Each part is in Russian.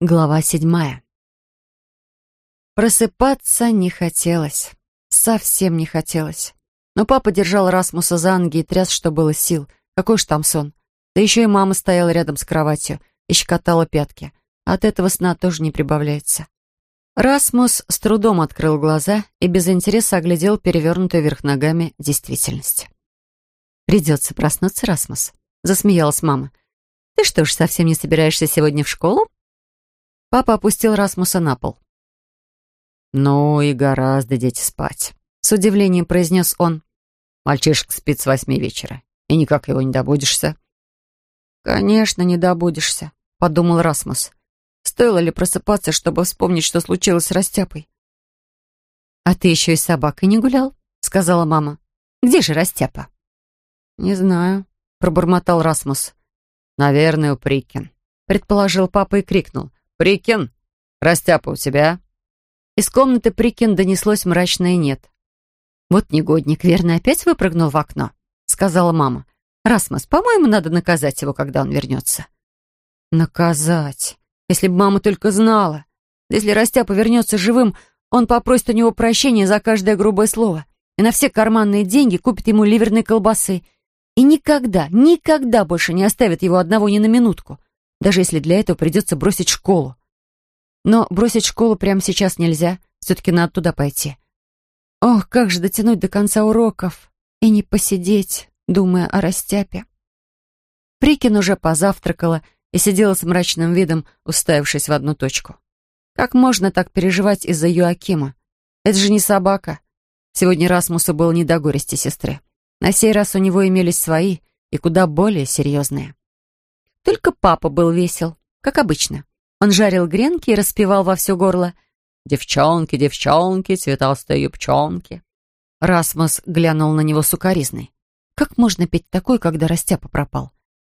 Глава седьмая. Просыпаться не хотелось. Совсем не хотелось. Но папа держал Расмуса за ноги и тряс, что было сил. Какой ж там сон. Да еще и мама стояла рядом с кроватью и щекотала пятки. От этого сна тоже не прибавляется. Расмус с трудом открыл глаза и без интереса оглядел перевернутую вверх ногами действительность. «Придется проснуться, Расмус», — засмеялась мама. «Ты что ж, совсем не собираешься сегодня в школу?» Папа опустил Расмуса на пол. «Ну и гораздо дети спать», — с удивлением произнес он. «Мальчишка спит с восьми вечера, и никак его не добудешься». «Конечно, не добудешься», — подумал Расмус. «Стоило ли просыпаться, чтобы вспомнить, что случилось с Растяпой?» «А ты еще и с собакой не гулял?» — сказала мама. «Где же Растяпа?» «Не знаю», — пробормотал Расмус. «Наверное, у Прикин», — предположил папа и крикнул. «Прикин, растяпа у тебя?» Из комнаты Прикин донеслось мрачное «нет». «Вот негодник, верно, опять выпрыгнул в окно», — сказала мама. «Расмус, по-моему, надо наказать его, когда он вернется». «Наказать? Если бы мама только знала. Если Растяпа вернется живым, он попросит у него прощения за каждое грубое слово и на все карманные деньги купит ему ливерные колбасы. И никогда, никогда больше не оставит его одного ни на минутку даже если для этого придется бросить школу. Но бросить школу прямо сейчас нельзя, все-таки надо туда пойти. Ох, как же дотянуть до конца уроков и не посидеть, думая о растяпе. Прикин уже позавтракала и сидела с мрачным видом, уставившись в одну точку. Как можно так переживать из-за Юакима? Это же не собака. Сегодня Расмусу было не до горести сестры. На сей раз у него имелись свои и куда более серьезные. Только папа был весел, как обычно. Он жарил гренки и распевал во все горло «Девчонки, девчонки, цветастые юбчонки». Расмус глянул на него сукоризной. Как можно петь такой, когда Растяпа пропал?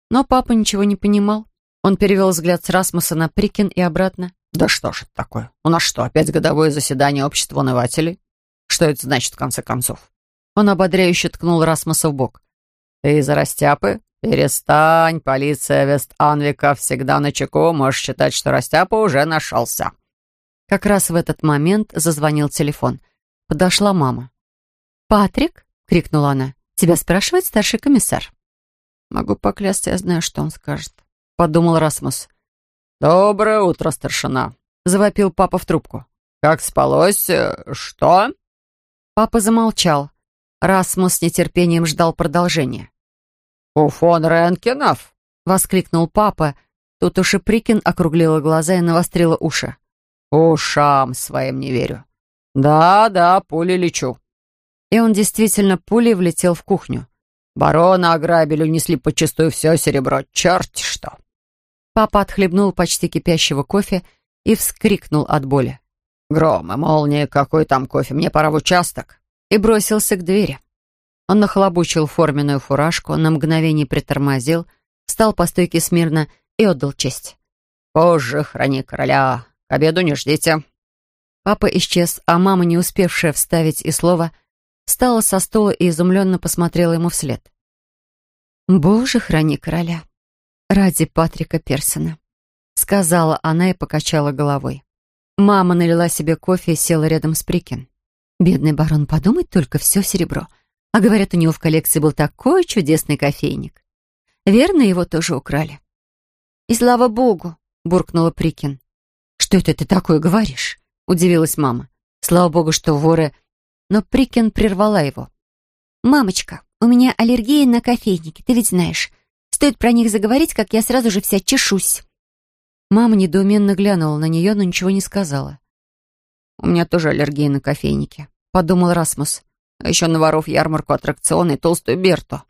Но папа ничего не понимал. Он перевел взгляд с Расмуса на Прикин и обратно. «Да что ж это такое? У нас что, опять годовое заседание общества унывателей? Что это значит, в конце концов?» Он ободряюще ткнул Расмуса в бок. «Ты из-за Растяпы? «Перестань, полиция Вест-Анвика всегда на чеку, можешь считать, что Растяпа уже нашелся». Как раз в этот момент зазвонил телефон. Подошла мама. «Патрик?» — крикнула она. «Тебя спрашивает старший комиссар». «Могу поклясться, я знаю, что он скажет», — подумал Расмус. «Доброе утро, старшина», — завопил папа в трубку. «Как спалось? Что?» Папа замолчал. Расмус с нетерпением ждал продолжения. «У фон Ренкинов!» — воскликнул папа. Тут уж и Прикин округлила глаза и навострила уши. «Ушам своим не верю. Да-да, пулей лечу». И он действительно пулей влетел в кухню. Барона ограбили, унесли почистую все серебро. Черт что!» Папа отхлебнул почти кипящего кофе и вскрикнул от боли. «Гром и молния, какой там кофе, мне пора в участок!» И бросился к двери. Он нахлобучил форменную фуражку, на мгновение притормозил, встал по стойке смирно и отдал честь. «Позже храни короля, к обеду не ждите». Папа исчез, а мама, не успевшая вставить и слова, встала со стула и изумленно посмотрела ему вслед. «Боже, храни короля! Ради Патрика Персона!» — сказала она и покачала головой. Мама налила себе кофе и села рядом с Прикин. «Бедный барон, подумать только, все серебро!» А говорят, у него в коллекции был такой чудесный кофейник. Верно, его тоже украли. «И слава богу!» — буркнула Прикин. «Что это ты такое говоришь?» — удивилась мама. «Слава богу, что воры...» Но Прикин прервала его. «Мамочка, у меня аллергия на кофейники, ты ведь знаешь. Стоит про них заговорить, как я сразу же вся чешусь». Мама недоуменно глянула на нее, но ничего не сказала. «У меня тоже аллергия на кофейники», — подумал Расмус а еще на воров ярмарку аттракционы и толстую Берту.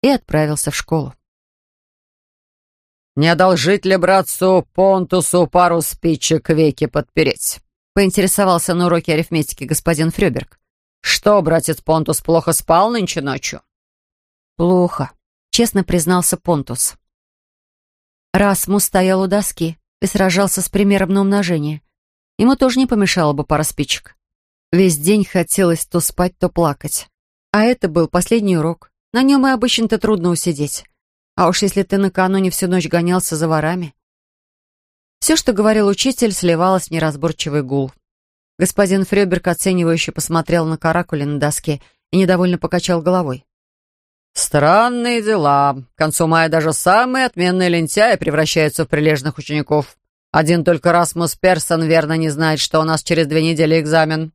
И отправился в школу. «Не одолжить ли братцу Понтусу пару спичек веки подпереть?» поинтересовался на уроке арифметики господин Фрёберг. «Что, братец Понтус, плохо спал нынче ночью?» «Плохо», — честно признался Понтус. Расмус стоял у доски и сражался с примером на умножение. Ему тоже не помешало бы пара спичек. Весь день хотелось то спать, то плакать. А это был последний урок. На нем и обычно-то трудно усидеть. А уж если ты накануне всю ночь гонялся за ворами. Все, что говорил учитель, сливалось в неразборчивый гул. Господин Фрёберг оценивающе посмотрел на каракули на доске и недовольно покачал головой. «Странные дела. К концу мая даже самые отменные лентяи превращаются в прилежных учеников. Один только Расмус Персон верно не знает, что у нас через две недели экзамен».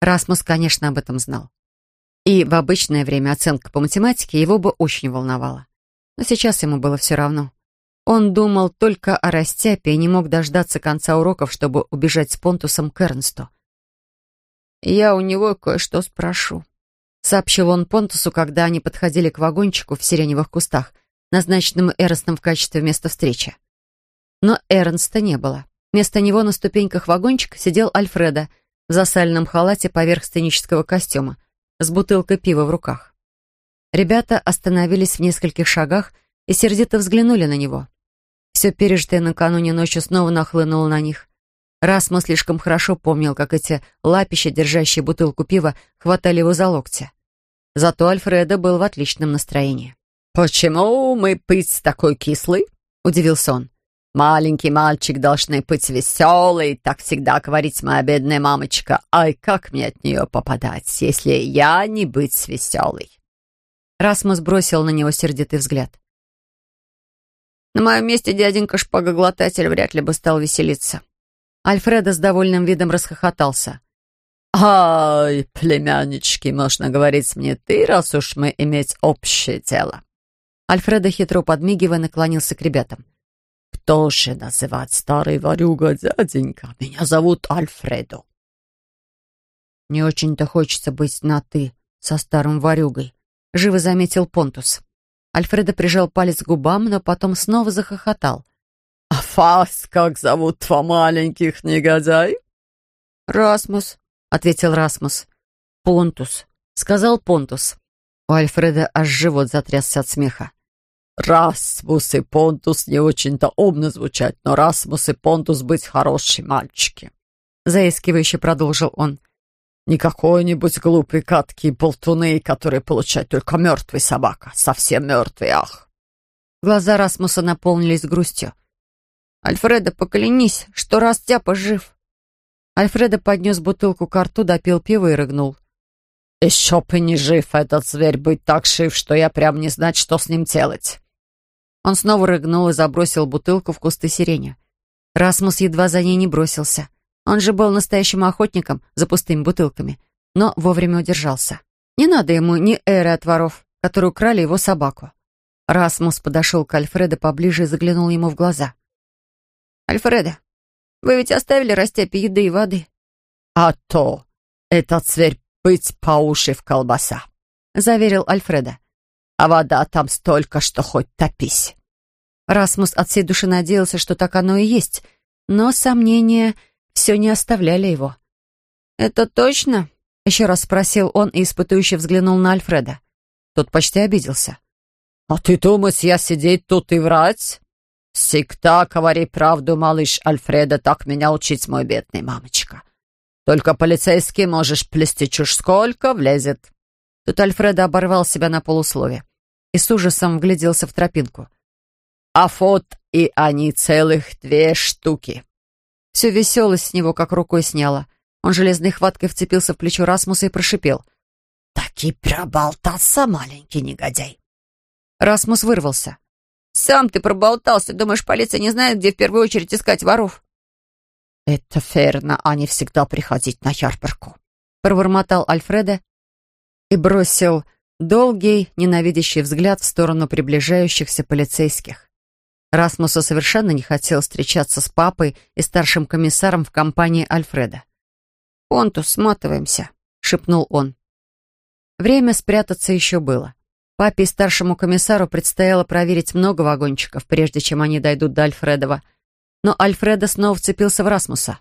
Расмус, конечно, об этом знал. И в обычное время оценка по математике его бы очень волновала. Но сейчас ему было все равно. Он думал только о растяпе и не мог дождаться конца уроков, чтобы убежать с Понтусом к Эрнсту. «Я у него кое-что спрошу», — сообщил он Понтусу, когда они подходили к вагончику в сиреневых кустах, назначенному Эрнстом в качестве места встречи. Но Эрнста не было. Вместо него на ступеньках вагончика сидел Альфреда в засаленном халате поверх сценического костюма, с бутылкой пива в руках. Ребята остановились в нескольких шагах и сердито взглянули на него. Все пережитое накануне ночью снова нахлынуло на них. Расмус слишком хорошо помнил, как эти лапища, держащие бутылку пива, хватали его за локти. Зато Альфреда был в отличном настроении. «Почему мы быть такой кислый?» — удивился он. «Маленький мальчик должны быть веселый, так всегда говорить моя бедная мамочка. Ай, как мне от нее попадать, если я не быть веселый?» Расмус бросил на него сердитый взгляд. На моем месте дяденька шпагоглотатель вряд ли бы стал веселиться. Альфреда с довольным видом расхохотался. «Ай, племяннички, можно говорить мне ты, раз уж мы иметь общее дело». Альфреда хитро подмигивая наклонился к ребятам. «Кто же называть старый ворюга дяденька? Меня зовут Альфредо». «Не очень-то хочется быть на «ты» со старым ворюгой», — живо заметил Понтус. Альфредо прижал палец к губам, но потом снова захохотал. «А вас как зовут два маленьких негодяй?» «Расмус», — ответил Расмус. «Понтус», — сказал Понтус. У Альфреда аж живот затрясся от смеха. «Расмус и Понтус не очень-то умно звучать, но Расмус и Понтус быть хорошие мальчики», — заискивающе продолжил он. Не какой-нибудь глупый катки и болтуны, которые получают только мертвый собака. Совсем мертвый, ах. Глаза Расмуса наполнились грустью. «Альфреда, поклянись, что Растяпа жив!» Альфреда поднес бутылку к рту, допил пиво и рыгнул. «Еще бы не жив этот зверь быть так жив, что я прям не знать, что с ним делать!» Он снова рыгнул и забросил бутылку в кусты сирени. Расмус едва за ней не бросился. Он же был настоящим охотником за пустыми бутылками, но вовремя удержался. Не надо ему ни эры от воров, которые украли его собаку. Расмус подошел к Альфреду поближе и заглянул ему в глаза. «Альфреда, вы ведь оставили растяпе еды и воды?» «А то! Этот зверь быть по уши в колбаса!» — заверил Альфреда. «А вода там столько, что хоть топись!» Расмус от всей души надеялся, что так оно и есть, но сомнения все не оставляли его. «Это точно?» — еще раз спросил он и испытующе взглянул на Альфреда. Тот почти обиделся. «А ты думаешь, я сидеть тут и врать? Всегда говори правду, малыш Альфреда, так меня учить мой бедный мамочка. Только полицейский можешь плести чушь сколько влезет». Тут Альфреда оборвал себя на полуслове и с ужасом вгляделся в тропинку. «А фот и они целых две штуки. Всю веселость с него как рукой сняло. Он железной хваткой вцепился в плечо Расмуса и прошипел. «Так и проболтался, маленький негодяй!» Расмус вырвался. «Сам ты проболтался. Думаешь, полиция не знает, где в первую очередь искать воров?» «Это ферно, а не всегда приходить на ярмарку», — пробормотал Альфреда и бросил долгий, ненавидящий взгляд в сторону приближающихся полицейских. Расмусу совершенно не хотел встречаться с папой и старшим комиссаром в компании Альфреда. «Понтус, сматываемся», — шепнул он. Время спрятаться еще было. Папе и старшему комиссару предстояло проверить много вагончиков, прежде чем они дойдут до Альфредова. Но Альфреда снова вцепился в Расмуса.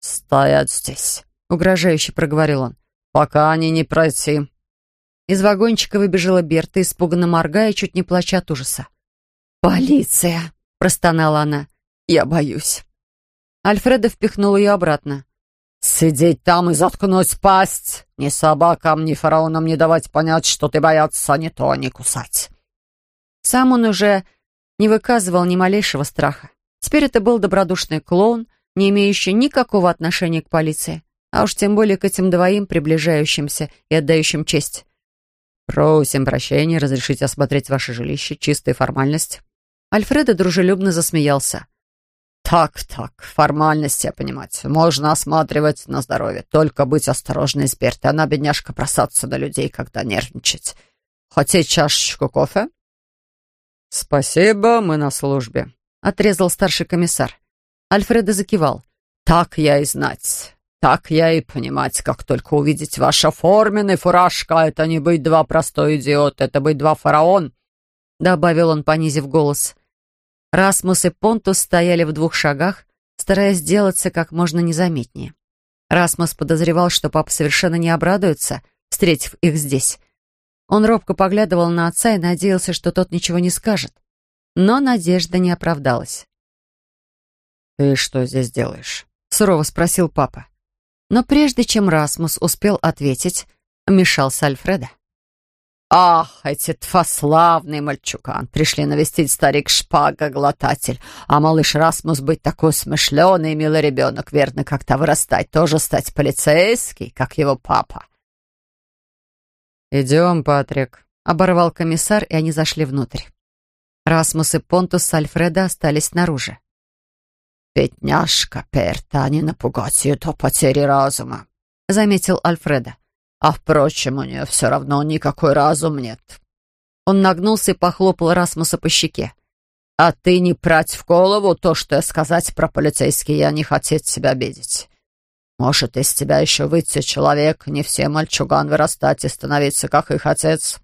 «Стоять здесь», — угрожающе проговорил он. «Пока они не пройти». Из вагончика выбежала Берта, испуганно моргая, чуть не плача от ужаса. «Полиция!» — простонала она. «Я боюсь». Альфреда впихнул ее обратно. «Сидеть там и заткнуть пасть! Ни собакам, ни фараонам не давать понять, что ты боятся ни то, ни кусать!» Сам он уже не выказывал ни малейшего страха. Теперь это был добродушный клоун, не имеющий никакого отношения к полиции, а уж тем более к этим двоим, приближающимся и отдающим честь. «Просим прощения, разрешите осмотреть ваше жилище, чистая формальность». Альфредо дружелюбно засмеялся. «Так, так, формальности, я понимать. Можно осматривать на здоровье. Только быть осторожной с Бертой. Она, бедняжка, бросаться на людей, когда нервничать. Хотеть чашечку кофе?» «Спасибо, мы на службе», — отрезал старший комиссар. Альфредо закивал. «Так я и знать. Так я и понимать, как только увидеть ваша форменная фуражка, это не быть два простой идиот, это быть два фараон», — добавил он, понизив голос. Расмус и Понтус стояли в двух шагах, стараясь сделаться как можно незаметнее. Расмус подозревал, что папа совершенно не обрадуется, встретив их здесь. Он робко поглядывал на отца и надеялся, что тот ничего не скажет. Но надежда не оправдалась. «Ты что здесь делаешь?» — сурово спросил папа. Но прежде чем Расмус успел ответить, вмешался Альфреда. «Ах, эти два славные мальчуган! Пришли навестить старик-шпага-глотатель, а малыш Расмус быть такой смышленый и милый ребенок, верно, как-то вырастать, тоже стать полицейский, как его папа». «Идем, Патрик», — оборвал комиссар, и они зашли внутрь. Расмус и Понтус с Альфреда остались снаружи. «Бедняжка Перта, не напугать ее до потери разума», — заметил Альфреда. А, впрочем, у нее все равно никакой разум нет. Он нагнулся и похлопал Расмуса по щеке. «А ты не прать в голову то, что я сказать про полицейский, я не хотеть тебя обидеть. Может, из тебя еще выйти человек, не все мальчуган вырастать и становиться, как их отец».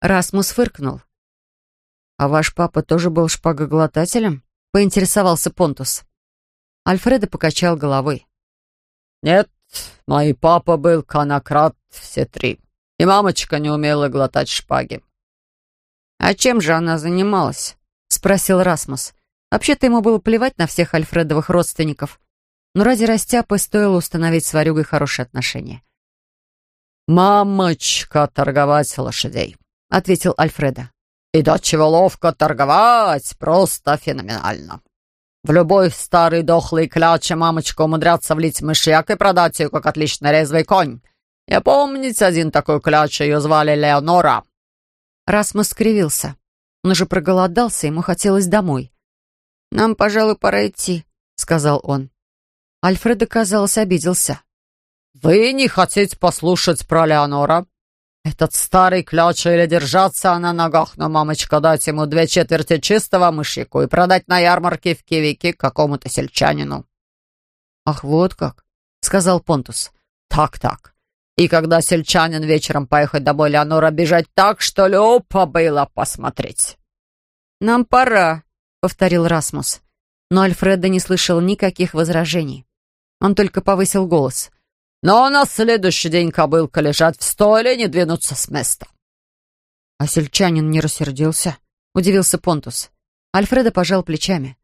Расмус фыркнул. «А ваш папа тоже был шпагоглотателем?» — поинтересовался Понтус. Альфредо покачал головой. «Нет, Мой папа был конократ все три, и мамочка не умела глотать шпаги. «А чем же она занималась?» — спросил Расмус. Вообще-то ему было плевать на всех Альфредовых родственников, но ради растяпы стоило установить с Варюгой хорошие отношения. «Мамочка торговать лошадей», — ответил Альфреда. «И до чего ловко торговать, просто феноменально. В любой старый дохлый кляча мамочка умудряться влить мышьяк и продать ее, как отлично резвый конь. Я помните один такой кляч, ее звали Леонора?» Расмус скривился. Он уже проголодался, ему хотелось домой. «Нам, пожалуй, пора идти», — сказал он. Альфредо, казалось, обиделся. «Вы не хотите послушать про Леонора?» «Этот старый кляча или держаться на ногах, но мамочка дать ему две четверти чистого мышьяку и продать на ярмарке в Кивике какому-то сельчанину». «Ах, вот как», — сказал Понтус. «Так-так. И когда сельчанин вечером поехать домой, Леонора бежать так, что любо было посмотреть». «Нам пора», — повторил Расмус. Но Альфреда не слышал никаких возражений. Он только повысил голос — но на следующий день кобылка лежать в стойле и не двинуться с места. А сельчанин не рассердился? Удивился Понтус. Альфреда пожал плечами.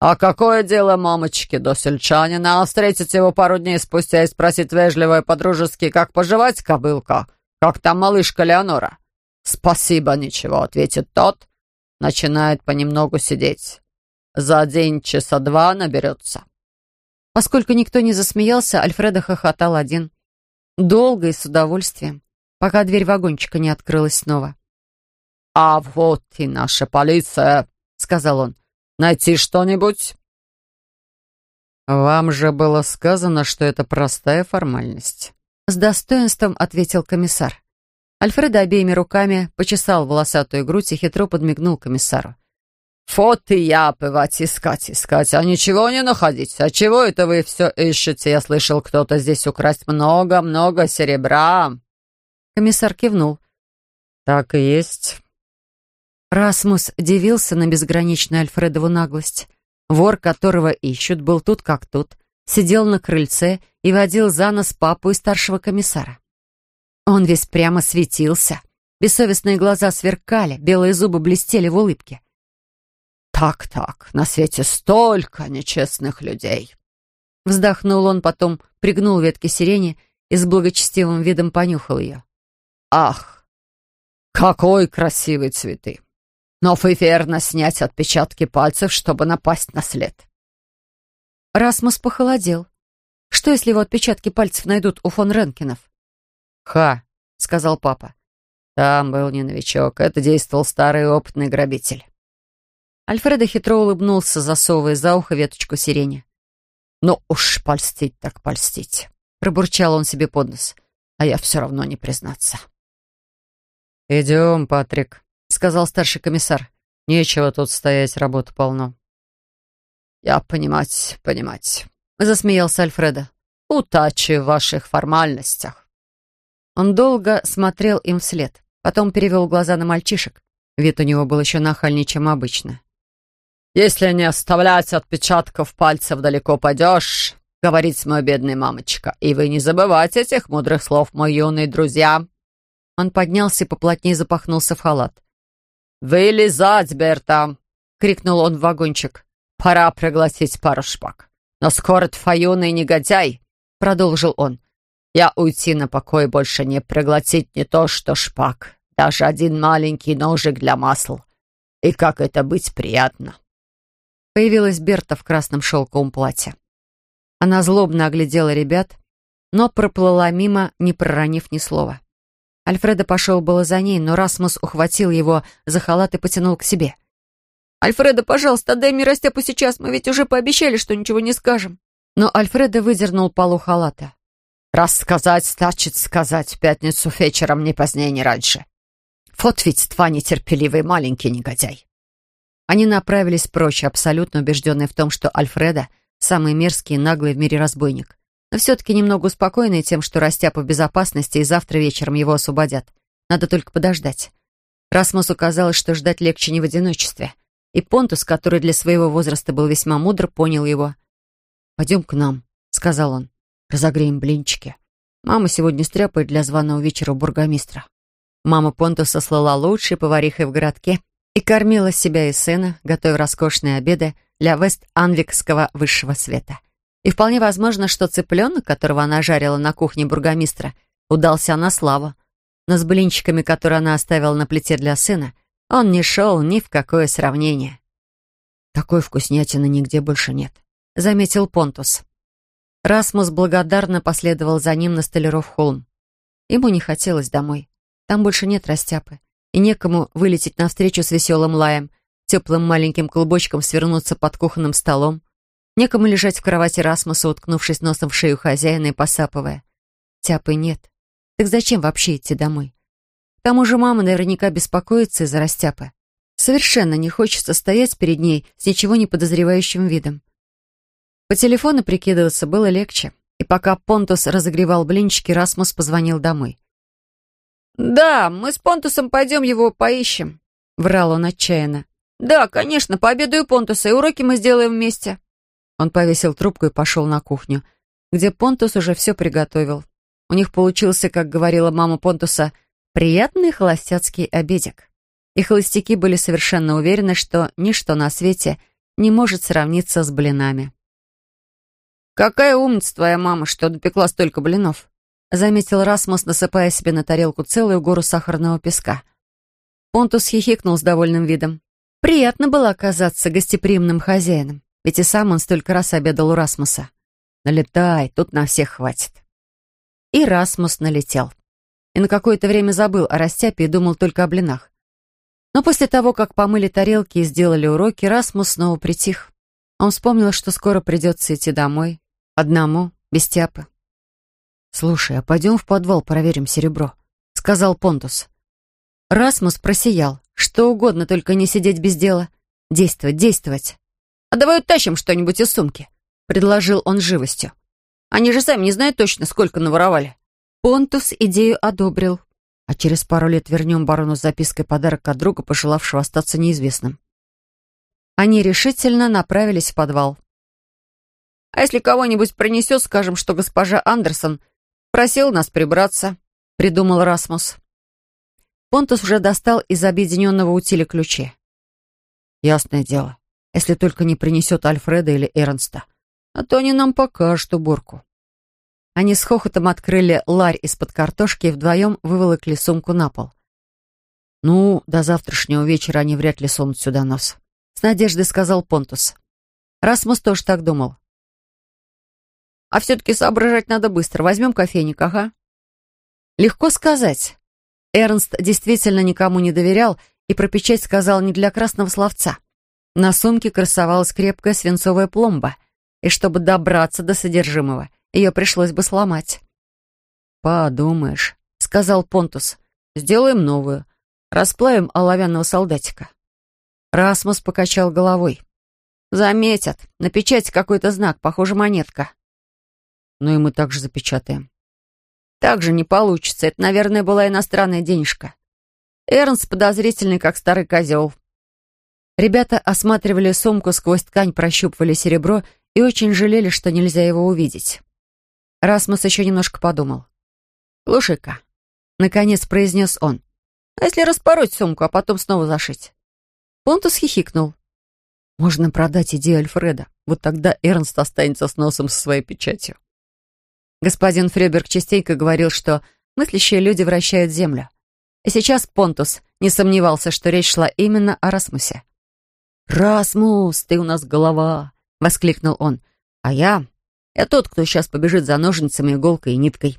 «А какое дело мамочки до сельчанина? А встретить его пару дней спустя и спросить вежливо и по-дружески, как поживать, кобылка? Как там малышка Леонора?» «Спасибо, ничего», — ответит тот. Начинает понемногу сидеть. За день часа два наберется. Поскольку никто не засмеялся, Альфредо хохотал один. Долго и с удовольствием, пока дверь вагончика не открылась снова. «А вот и наша полиция», — сказал он. «Найти что-нибудь?» «Вам же было сказано, что это простая формальность», — с достоинством ответил комиссар. Альфредо обеими руками почесал волосатую грудь и хитро подмигнул комиссару. Вот и я бывать искать, искать, а ничего не находить. А чего это вы все ищете? Я слышал, кто-то здесь украсть много-много серебра». Комиссар кивнул. «Так и есть». Расмус дивился на безграничную Альфредову наглость. Вор, которого ищут, был тут как тут, сидел на крыльце и водил за нос папу и старшего комиссара. Он весь прямо светился. Бессовестные глаза сверкали, белые зубы блестели в улыбке. «Так-так, на свете столько нечестных людей!» Вздохнул он, потом пригнул ветки сирени и с благочестивым видом понюхал ее. «Ах, какой красивый цветы! но вы верно снять отпечатки пальцев, чтобы напасть на след». Расмус похолодел. Что, если его отпечатки пальцев найдут у фон Ренкинов? «Ха», — сказал папа. «Там был не новичок, это действовал старый опытный грабитель». Альфредо хитро улыбнулся, засовывая за ухо веточку сирени. «Ну уж польстить так польстить», — пробурчал он себе под нос. «А я все равно не признаться». «Идем, Патрик», — сказал старший комиссар. «Нечего тут стоять, работы полно». «Я понимать, понимать», — засмеялся Альфредо. «Удачи в ваших формальностях». Он долго смотрел им вслед, потом перевел глаза на мальчишек. Вид у него был еще нахальнее, чем обычно. «Если не оставлять отпечатков пальцев, далеко пойдешь», — говорит мой бедный мамочка. «И вы не забывайте этих мудрых слов, мои юные друзья». Он поднялся и поплотнее запахнулся в халат. «Вылезать, Берта!» — крикнул он в вагончик. «Пора пригласить пару шпаг. Но скоро твоюный негодяй!» — продолжил он. «Я уйти на покой больше не проглотить не то что шпаг, даже один маленький ножик для масла. И как это быть приятно!» Появилась Берта в красном шелковом платье. Она злобно оглядела ребят, но проплыла мимо, не проронив ни слова. Альфредо пошел было за ней, но Расмус ухватил его за халат и потянул к себе. «Альфредо, пожалуйста, отдай мне растяпу сейчас, мы ведь уже пообещали, что ничего не скажем». Но Альфредо выдернул полу халата. «Рассказать значит сказать в пятницу вечером, не позднее, не раньше. Вот ведь два нетерпеливый маленький негодяй». Они направились прочь, абсолютно убежденные в том, что Альфредо — самый мерзкий и наглый в мире разбойник но все-таки немного успокоенный тем, что Растяпа в безопасности и завтра вечером его освободят. Надо только подождать. Расмусу казалось, что ждать легче не в одиночестве. И Понтус, который для своего возраста был весьма мудр, понял его. «Пойдем к нам», — сказал он. «Разогреем блинчики. Мама сегодня стряпает для званого вечера у бургомистра». Мама Понтуса слала лучшей поварихой в городке и кормила себя и сына, готовя роскошные обеды для Вест-Анвикского высшего света. И вполне возможно, что цыпленок, которого она жарила на кухне бургомистра, удался на славу. Но с блинчиками, которые она оставила на плите для сына, он не шел ни в какое сравнение. «Такой вкуснятины нигде больше нет», — заметил Понтус. Расмус благодарно последовал за ним на Столяров холм. Ему не хотелось домой. Там больше нет растяпы. И некому вылететь навстречу с веселым лаем, теплым маленьким клубочком свернуться под кухонным столом, Некому лежать в кровати Расмуса, уткнувшись носом в шею хозяина и посапывая. Тяпы нет. Так зачем вообще идти домой? К тому же мама наверняка беспокоится из-за растяпы. Совершенно не хочется стоять перед ней с ничего не подозревающим видом. По телефону прикидываться было легче, и пока Понтус разогревал блинчики, Расмус позвонил домой. «Да, мы с Понтусом пойдем его поищем», — врал он отчаянно. «Да, конечно, пообедаю Понтуса, и уроки мы сделаем вместе». Он повесил трубку и пошел на кухню, где Понтус уже все приготовил. У них получился, как говорила мама Понтуса, приятный холостяцкий обедик. И холостяки были совершенно уверены, что ничто на свете не может сравниться с блинами. «Какая умница твоя мама, что допекла столько блинов!» Заметил Расмус, насыпая себе на тарелку целую гору сахарного песка. Понтус хихикнул с довольным видом. Приятно было оказаться гостеприимным хозяином. Ведь и сам он столько раз обедал у Расмуса. Налетай, тут на всех хватит. И Расмус налетел. И на какое-то время забыл о растяпе и думал только о блинах. Но после того, как помыли тарелки и сделали уроки, Расмус снова притих. Он вспомнил, что скоро придется идти домой. Одному, без тяпы. «Слушай, а пойдем в подвал проверим серебро», — сказал Понтус. Расмус просиял. Что угодно, только не сидеть без дела. Действовать, действовать. «А давай утащим что-нибудь из сумки», — предложил он живостью. «Они же сами не знают точно, сколько наворовали». Понтус идею одобрил. А через пару лет вернем барону с запиской подарок от друга, пожелавшего остаться неизвестным. Они решительно направились в подвал. «А если кого-нибудь принесет, скажем, что госпожа Андерсон просил нас прибраться», — придумал Расмус. Понтус уже достал из объединенного утиля ключи. «Ясное дело, если только не принесет Альфреда или Эрнста. А то они нам покажут уборку. Они с хохотом открыли ларь из-под картошки и вдвоем выволокли сумку на пол. «Ну, до завтрашнего вечера они вряд ли сунут сюда нос», — с надеждой сказал Понтус. Расмус тоже так думал. «А все-таки соображать надо быстро. Возьмем кофейник, ага». Легко сказать. Эрнст действительно никому не доверял и про печать сказал не для красного словца. На сумке красовалась крепкая свинцовая пломба, и чтобы добраться до содержимого, ее пришлось бы сломать. «Подумаешь», — сказал Понтус, — «сделаем новую. Расплавим оловянного солдатика». Расмус покачал головой. «Заметят. На печати какой-то знак, похоже, монетка». «Ну и мы также запечатаем». «Так же не получится. Это, наверное, была иностранная денежка». Эрнст подозрительный, как старый козел. Ребята осматривали сумку сквозь ткань, прощупывали серебро и очень жалели, что нельзя его увидеть. Расмус еще немножко подумал. «Слушай-ка», — наконец произнес он, «а если распороть сумку, а потом снова зашить?» Понтус хихикнул. «Можно продать идею Альфреда. Вот тогда Эрнст останется с носом со своей печатью». Господин Фреберг частенько говорил, что мыслящие люди вращают землю. И сейчас Понтус не сомневался, что речь шла именно о Расмусе. «Расмус, ты у нас голова!» — воскликнул он. «А я? Я тот, кто сейчас побежит за ножницами, иголкой и ниткой».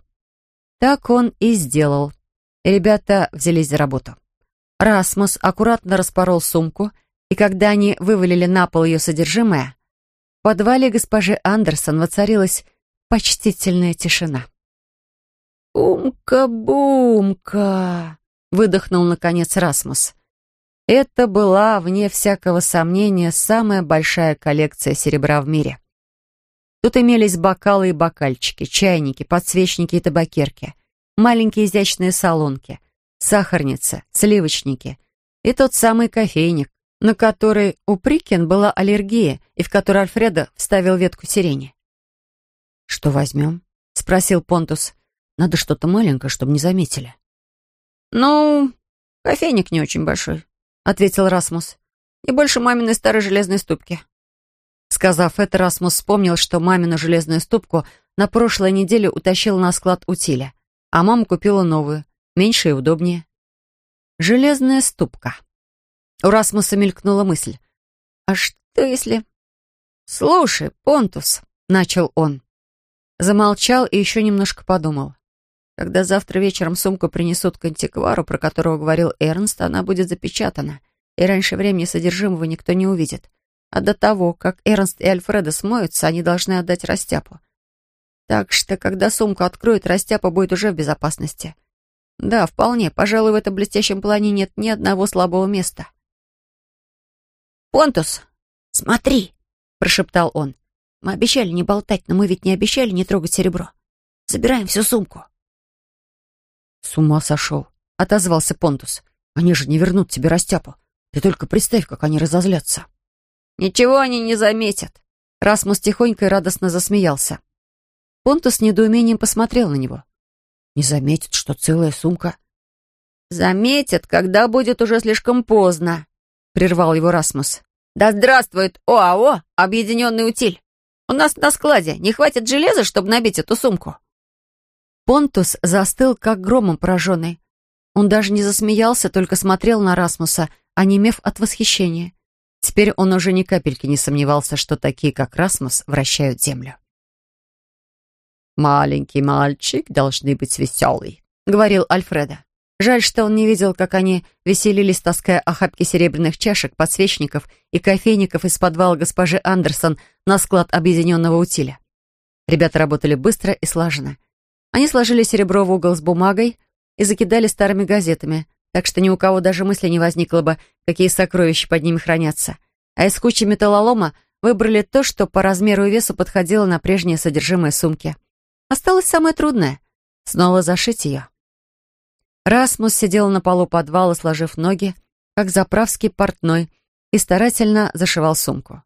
Так он и сделал. ребята взялись за работу. Расмус аккуратно распорол сумку, и когда они вывалили на пол ее содержимое, в подвале госпожи Андерсон воцарилась почтительная тишина. «Умка-бумка!» — выдохнул, наконец, Расмус. Это была, вне всякого сомнения, самая большая коллекция серебра в мире. Тут имелись бокалы и бокальчики, чайники, подсвечники и табакерки, маленькие изящные салонки, сахарница, сливочники и тот самый кофейник, на который у Прикин была аллергия и в который Альфредо вставил ветку сирени. «Что возьмем?» — спросил Понтус. «Надо что-то маленькое, чтобы не заметили». «Ну, кофейник не очень большой», — ответил Расмус. «Не больше маминой старой железной ступки». Сказав это, Расмус вспомнил, что мамину железную ступку на прошлой неделе утащил на склад утиля, а мама купила новую, меньше и удобнее. Железная ступка. У Расмуса мелькнула мысль. «А что если...» «Слушай, Понтус», — начал он. Замолчал и еще немножко подумал. Когда завтра вечером сумку принесут к антиквару, про которого говорил Эрнст, она будет запечатана, и раньше времени содержимого никто не увидит. А до того, как Эрнст и Альфреда смоются, они должны отдать Растяпу. Так что, когда сумку откроют, Растяпа будет уже в безопасности. Да, вполне. Пожалуй, в этом блестящем плане нет ни одного слабого места. «Понтус, смотри!» — прошептал он. «Мы обещали не болтать, но мы ведь не обещали не трогать серебро. Забираем всю сумку». «С ума сошел!» — отозвался Понтус. «Они же не вернут тебе Растяпу. Ты только представь, как они разозлятся». «Ничего они не заметят». Расмус тихонько и радостно засмеялся. Понтус с недоумением посмотрел на него. «Не заметят, что целая сумка...» «Заметят, когда будет уже слишком поздно», — прервал его Расмус. «Да здравствует ОАО «Объединенный утиль». У нас на складе не хватит железа, чтобы набить эту сумку». Понтус застыл, как громом пораженный. Он даже не засмеялся, только смотрел на Расмуса, онемев от восхищения. Теперь он уже ни капельки не сомневался, что такие, как Расмус, вращают землю. «Маленький мальчик должны быть веселый», — говорил Альфреда. Жаль, что он не видел, как они веселились, таская охапки серебряных чашек, подсвечников и кофейников из подвала госпожи Андерсон на склад объединенного утиля. Ребята работали быстро и слаженно. Они сложили серебро в угол с бумагой и закидали старыми газетами, так что ни у кого даже мысли не возникло бы, какие сокровища под ними хранятся. А из кучи металлолома выбрали то, что по размеру и весу подходило на прежнее содержимое сумки. Осталось самое трудное — снова зашить ее. Расмус сидел на полу подвала, сложив ноги, как заправский портной, и старательно зашивал сумку.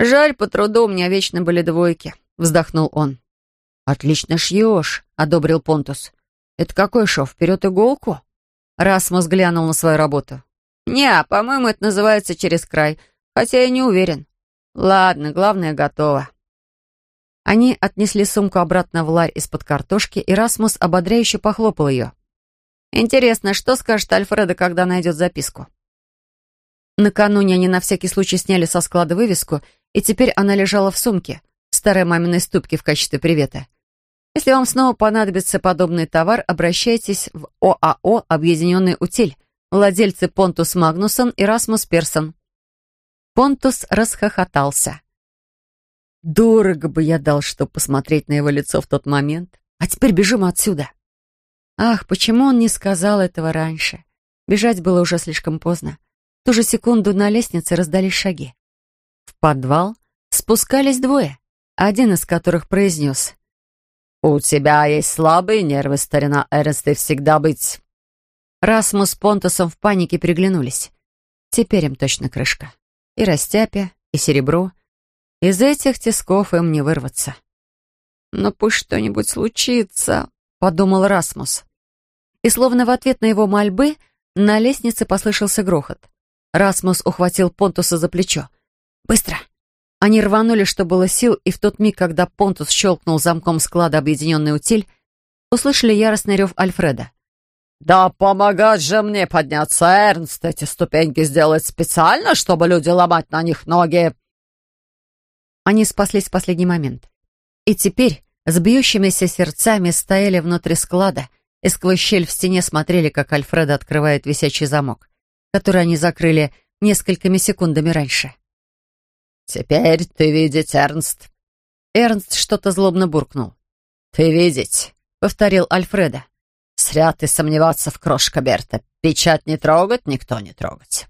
«Жаль, по труду у меня вечно были двойки», — вздохнул он. «Отлично шьешь», — одобрил Понтус. «Это какой шов, вперед иголку?» Расмус глянул на свою работу. «Не, по-моему, это называется через край, хотя я не уверен. Ладно, главное, готово». Они отнесли сумку обратно в ларь из-под картошки, и Расмус ободряюще похлопал ее. Интересно, что скажет Альфреда, когда найдет записку? Накануне они на всякий случай сняли со склада вывеску, и теперь она лежала в сумке, старой маминой ступке в качестве привета. Если вам снова понадобится подобный товар, обращайтесь в ОАО «Объединенный утиль», владельцы Понтус Магнусон и Расмус Персон. Понтус расхохотался. Дорого бы я дал, чтобы посмотреть на его лицо в тот момент. А теперь бежим отсюда. Ах, почему он не сказал этого раньше? Бежать было уже слишком поздно. В ту же секунду на лестнице раздались шаги. В подвал спускались двое, один из которых произнес «У тебя есть слабые нервы, старина Эрнст, и всегда быть...» Расмус с Понтусом в панике приглянулись. Теперь им точно крышка. И растяпе, и серебро. Из этих тисков им не вырваться. «Но пусть что-нибудь случится», — подумал Расмус. И словно в ответ на его мольбы на лестнице послышался грохот. Расмус ухватил Понтуса за плечо. «Быстро!» Они рванули, что было сил, и в тот миг, когда Понтус щелкнул замком склада объединенный утиль, услышали яростный рев Альфреда. «Да помогать же мне подняться, Эрнст! Эти ступеньки сделать специально, чтобы люди ломать на них ноги!» Они спаслись в последний момент. И теперь с бьющимися сердцами стояли внутри склада и сквозь щель в стене смотрели, как Альфреда открывает висячий замок, который они закрыли несколькими секундами раньше. «Теперь ты видеть, Эрнст!» Эрнст что-то злобно буркнул. «Ты видеть!» — повторил Альфреда. Зря ты сомневаться в крошка Берта. Печать не трогать, никто не трогать.